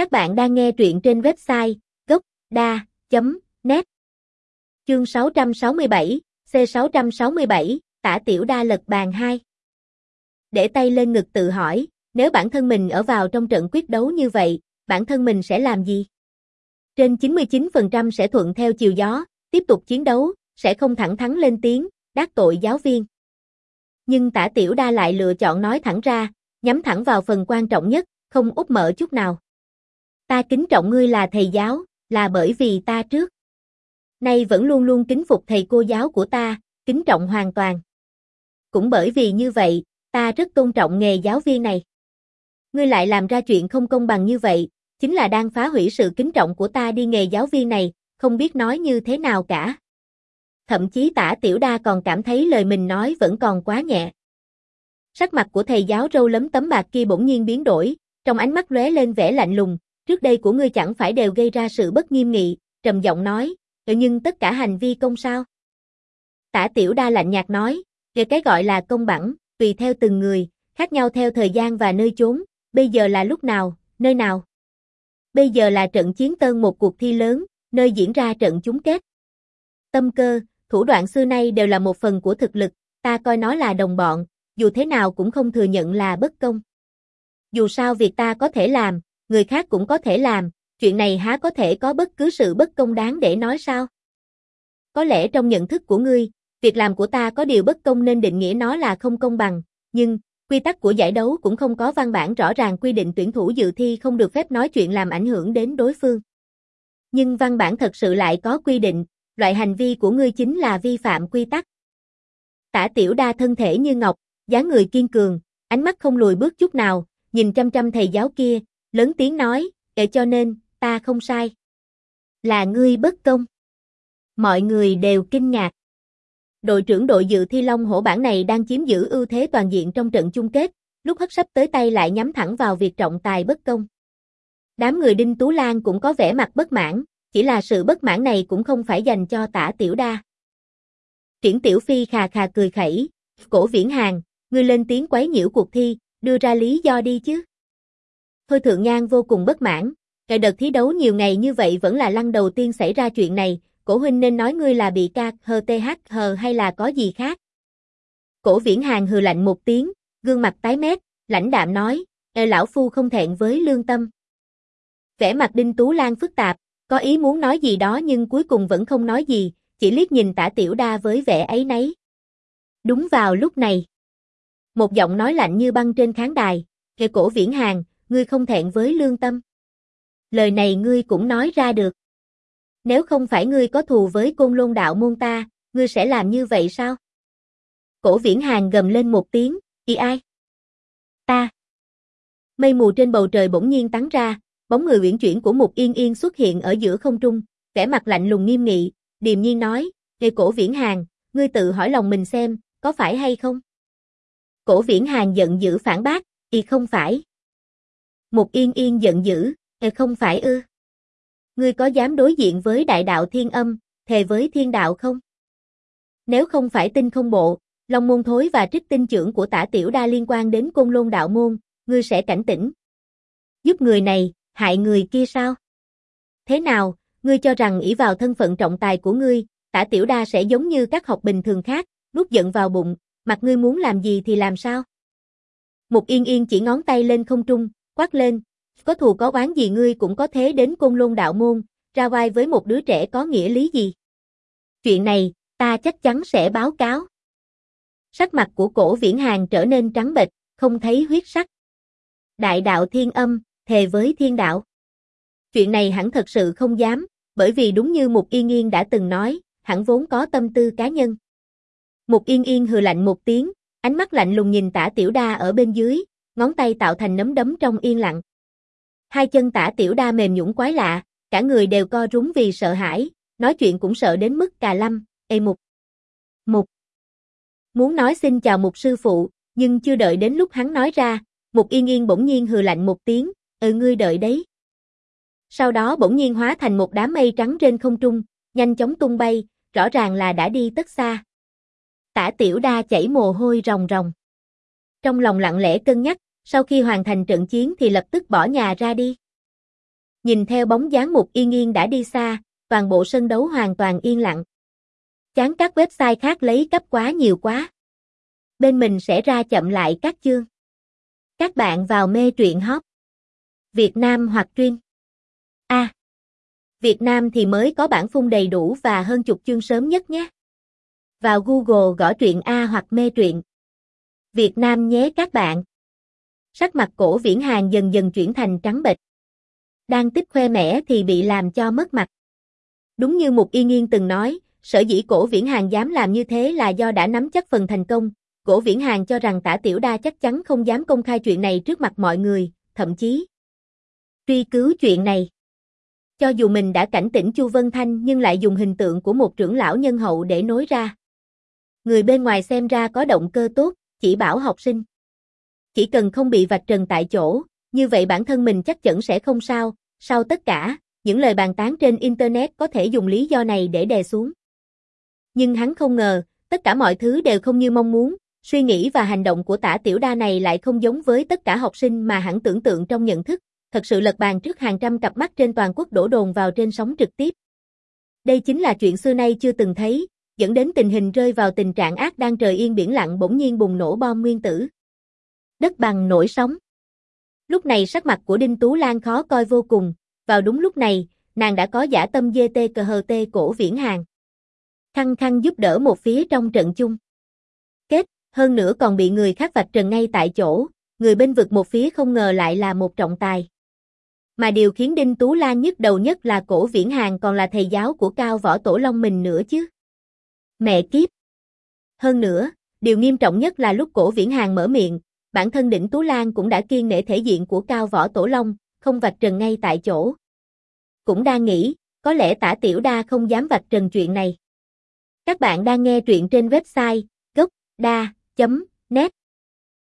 Các bạn đang nghe truyện trên website gốc.da.net Chương 667, C667, tả tiểu đa lật bàn 2 Để tay lên ngực tự hỏi, nếu bản thân mình ở vào trong trận quyết đấu như vậy, bản thân mình sẽ làm gì? Trên 99% sẽ thuận theo chiều gió, tiếp tục chiến đấu, sẽ không thẳng thắn lên tiếng, đắc tội giáo viên. Nhưng tả tiểu đa lại lựa chọn nói thẳng ra, nhắm thẳng vào phần quan trọng nhất, không úp mở chút nào. Ta kính trọng ngươi là thầy giáo, là bởi vì ta trước. Nay vẫn luôn luôn kính phục thầy cô giáo của ta, kính trọng hoàn toàn. Cũng bởi vì như vậy, ta rất tôn trọng nghề giáo viên này. Ngươi lại làm ra chuyện không công bằng như vậy, chính là đang phá hủy sự kính trọng của ta đi nghề giáo viên này, không biết nói như thế nào cả. Thậm chí tả tiểu đa còn cảm thấy lời mình nói vẫn còn quá nhẹ. Sắc mặt của thầy giáo râu lấm tấm bạc kia bỗng nhiên biến đổi, trong ánh mắt lóe lên vẻ lạnh lùng, trước đây của ngươi chẳng phải đều gây ra sự bất nghiêm nghị, trầm giọng nói, ờ, nhưng tất cả hành vi công sao? Tả tiểu đa lạnh nhạt nói, về cái gọi là công bằng, tùy theo từng người, khác nhau theo thời gian và nơi chốn, bây giờ là lúc nào, nơi nào? Bây giờ là trận chiến tân một cuộc thi lớn, nơi diễn ra trận chung kết. Tâm cơ, thủ đoạn xưa nay đều là một phần của thực lực, ta coi nó là đồng bọn, dù thế nào cũng không thừa nhận là bất công. Dù sao việc ta có thể làm, người khác cũng có thể làm, chuyện này há có thể có bất cứ sự bất công đáng để nói sao? Có lẽ trong nhận thức của ngươi, việc làm của ta có điều bất công nên định nghĩa nó là không công bằng, nhưng, quy tắc của giải đấu cũng không có văn bản rõ ràng quy định tuyển thủ dự thi không được phép nói chuyện làm ảnh hưởng đến đối phương. Nhưng văn bản thật sự lại có quy định, loại hành vi của ngươi chính là vi phạm quy tắc. Tả tiểu đa thân thể như ngọc, dáng người kiên cường, ánh mắt không lùi bước chút nào, nhìn chăm chăm thầy giáo kia, lớn tiếng nói, để cho nên, ta không sai. Là ngươi bất công. Mọi người đều kinh ngạc. Đội trưởng đội dự thi Long hổ bản này đang chiếm giữ ưu thế toàn diện trong trận chung kết, lúc hất sắp tới tay lại nhắm thẳng vào việc trọng tài bất công. Đám người Đinh Tú Lan cũng có vẻ mặt bất mãn, chỉ là sự bất mãn này cũng không phải dành cho tả tiểu đa. Triển tiểu phi khà khà cười khẩy, cổ viễn hàng, ngươi lên tiếng quấy nhiễu cuộc thi, đưa ra lý do đi chứ. Thôi thượng nhan vô cùng bất mãn, cái đợt thi đấu nhiều ngày như vậy vẫn là lăng đầu tiên xảy ra chuyện này, cổ huynh nên nói ngươi là bị ca hờ th hờ hay là có gì khác. Cổ viễn hàng hừ lạnh một tiếng, gương mặt tái mét, lãnh đạm nói, Ê lão phu không thẹn với lương tâm. Vẻ mặt Đinh Tú Lan phức tạp, có ý muốn nói gì đó nhưng cuối cùng vẫn không nói gì, chỉ liếc nhìn tả tiểu đa với vẻ ấy nấy. Đúng vào lúc này. Một giọng nói lạnh như băng trên khán đài, kề cổ viễn hàng, ngươi không thẹn với lương tâm. Lời này ngươi cũng nói ra được. Nếu không phải ngươi có thù với côn lôn đạo môn ta, ngươi sẽ làm như vậy sao? Cổ viễn hàng gầm lên một tiếng, y ai? Ta. Mây mù trên bầu trời bỗng nhiên tắn ra, bóng người uyển chuyển của một yên yên xuất hiện ở giữa không trung, vẻ mặt lạnh lùng nghiêm nghị, điềm nhiên nói, Ê cổ viễn hàng, ngươi tự hỏi lòng mình xem, có phải hay không? Cổ viễn hàng giận dữ phản bác, y không phải. Một yên yên giận dữ, e không phải ư? Ngươi có dám đối diện với đại đạo thiên âm, thề với thiên đạo không? Nếu không phải tinh không bộ, Long môn thối và trích tinh trưởng của tả tiểu đa liên quan đến côn lôn đạo môn, ngươi sẽ cảnh tỉnh. Giúp người này, hại người kia sao? Thế nào, ngươi cho rằng ỷ vào thân phận trọng tài của ngươi, tả tiểu đa sẽ giống như các học bình thường khác, nuốt giận vào bụng, mặt ngươi muốn làm gì thì làm sao? Một yên yên chỉ ngón tay lên không trung, quát lên, có thù có oán gì ngươi cũng có thế đến côn lôn đạo môn, ra vai với một đứa trẻ có nghĩa lý gì? Chuyện này, ta chắc chắn sẽ báo cáo. Sắc mặt của cổ viễn hàng trở nên trắng bệch, không thấy huyết sắc. Đại đạo thiên âm, thề với thiên đạo. Chuyện này hẳn thật sự không dám, bởi vì đúng như Mục Yên Yên đã từng nói, hẳn vốn có tâm tư cá nhân. Mục Yên Yên hừ lạnh một tiếng, ánh mắt lạnh lùng nhìn tả tiểu đa ở bên dưới, ngón tay tạo thành nấm đấm trong yên lặng. Hai chân tả tiểu đa mềm nhũng quái lạ, cả người đều co rúm vì sợ hãi, nói chuyện cũng sợ đến mức cà lâm, ê mục. Mục. Muốn nói xin chào mục sư phụ, nhưng chưa đợi đến lúc hắn nói ra, mục yên yên bỗng nhiên hừ lạnh một tiếng, ừ ngươi đợi đấy. Sau đó bỗng nhiên hóa thành một đám mây trắng trên không trung, nhanh chóng tung bay, rõ ràng là đã đi tất xa. Tả tiểu đa chảy mồ hôi ròng ròng. Trong lòng lặng lẽ cân nhắc, sau khi hoàn thành trận chiến thì lập tức bỏ nhà ra đi. Nhìn theo bóng dáng Mục Yên Yên đã đi xa, toàn bộ sân đấu hoàn toàn yên lặng. Chán các website khác lấy cấp quá nhiều quá. Bên mình sẽ ra chậm lại các chương. Các bạn vào mê truyện hot. Việt Nam hoặc Truyên. A. Việt Nam thì mới có bản phun đầy đủ và hơn chục chương sớm nhất nhé. Vào Google gõ truyện A hoặc mê truyện. Việt Nam nhé các bạn. Sắc mặt cổ viễn hàng dần dần chuyển thành trắng bệch. Đang tích khoe mẽ thì bị làm cho mất mặt. Đúng như Mục Y Nghiên từng nói, sở dĩ cổ viễn hàng dám làm như thế là do đã nắm chắc phần thành công. Cổ viễn hàng cho rằng tả tiểu đa chắc chắn không dám công khai chuyện này trước mặt mọi người, thậm chí truy cứu chuyện này. Cho dù mình đã cảnh tỉnh Chu Vân Thanh nhưng lại dùng hình tượng của một trưởng lão nhân hậu để nối ra. Người bên ngoài xem ra có động cơ tốt, chỉ bảo học sinh. Chỉ cần không bị vạch trần tại chỗ, như vậy bản thân mình chắc chắn sẽ không sao, sau tất cả, những lời bàn tán trên Internet có thể dùng lý do này để đè xuống. Nhưng hắn không ngờ, tất cả mọi thứ đều không như mong muốn, suy nghĩ và hành động của tả tiểu đa này lại không giống với tất cả học sinh mà hắn tưởng tượng trong nhận thức, thật sự lật bàn trước hàng trăm cặp mắt trên toàn quốc đổ đồn vào trên sóng trực tiếp. Đây chính là chuyện xưa nay chưa từng thấy, dẫn đến tình hình rơi vào tình trạng ác đang trời yên biển lặng bỗng nhiên bùng nổ bom nguyên tử. Đất bằng nổi sóng. Lúc này sắc mặt của Đinh Tú Lan khó coi vô cùng, vào đúng lúc này, nàng đã có giả tâm dê tê cờ hờ tê cổ viễn hàng. Khăng khăng giúp đỡ một phía trong trận chung. Kết, hơn nữa còn bị người khác vạch trần ngay tại chỗ, người bên vực một phía không ngờ lại là một trọng tài. Mà điều khiến Đinh Tú Lan nhức đầu nhất là cổ viễn hàng còn là thầy giáo của cao võ tổ long mình nữa chứ. Mẹ kiếp! Hơn nữa, điều nghiêm trọng nhất là lúc cổ viễn hàng mở miệng, bản thân Đỉnh Tú Lan cũng đã kiên nể thể diện của cao võ tổ long, không vạch trần ngay tại chỗ. Cũng đang nghĩ, có lẽ tả tiểu đa không dám vạch trần chuyện này. Các bạn đang nghe truyện trên website gocda.net